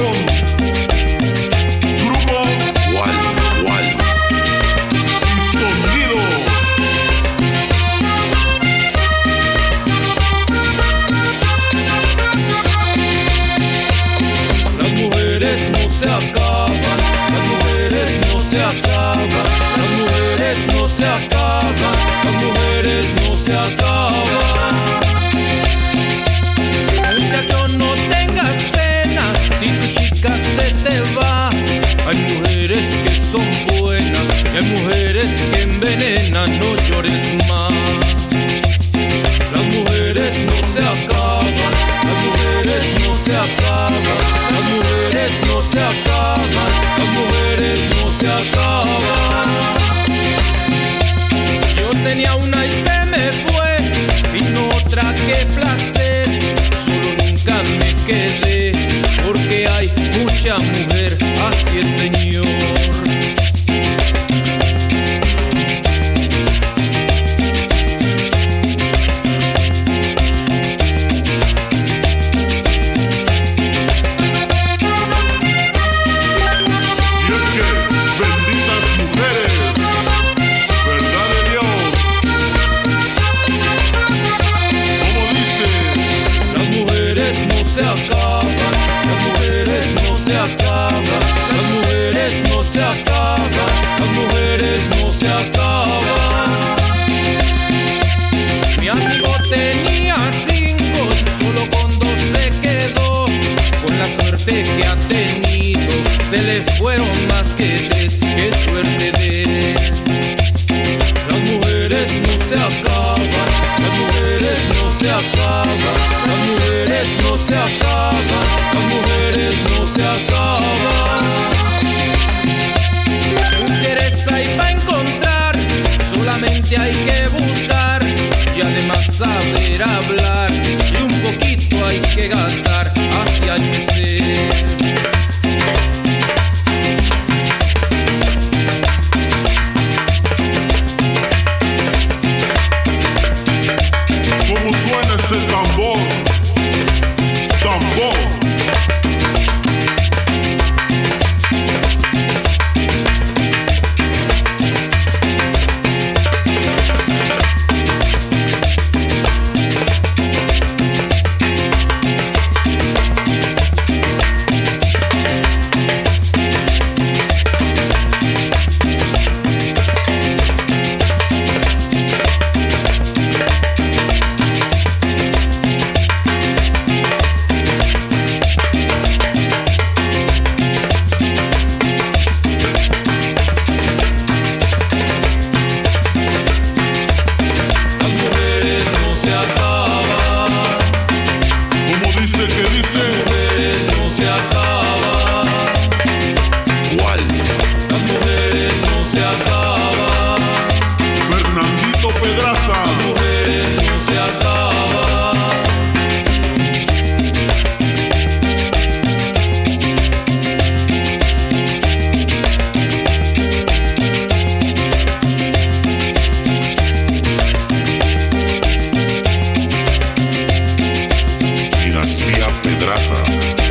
room. Hay mujeres que envenenan, no llores más. Las mujeres no se acaban, las mujeres no se acaban, las mujeres no se acaban, las mujeres no se acaban. Yo tenía una y se me fue, vino otra que placer, solo nunca me quedé, porque hay mucha mujer, así el Señor. Se acaban, las mujeres no se acaban, las mujeres no se acaban, las mujeres no se acaban. Mi amigo tenía cinco, solo con dos se quedó. Con la suerte que ha tenido, se le fueron más que tres. Qué suerte de él. Las mujeres no se acaban, las mujeres no se acaban, Rafa.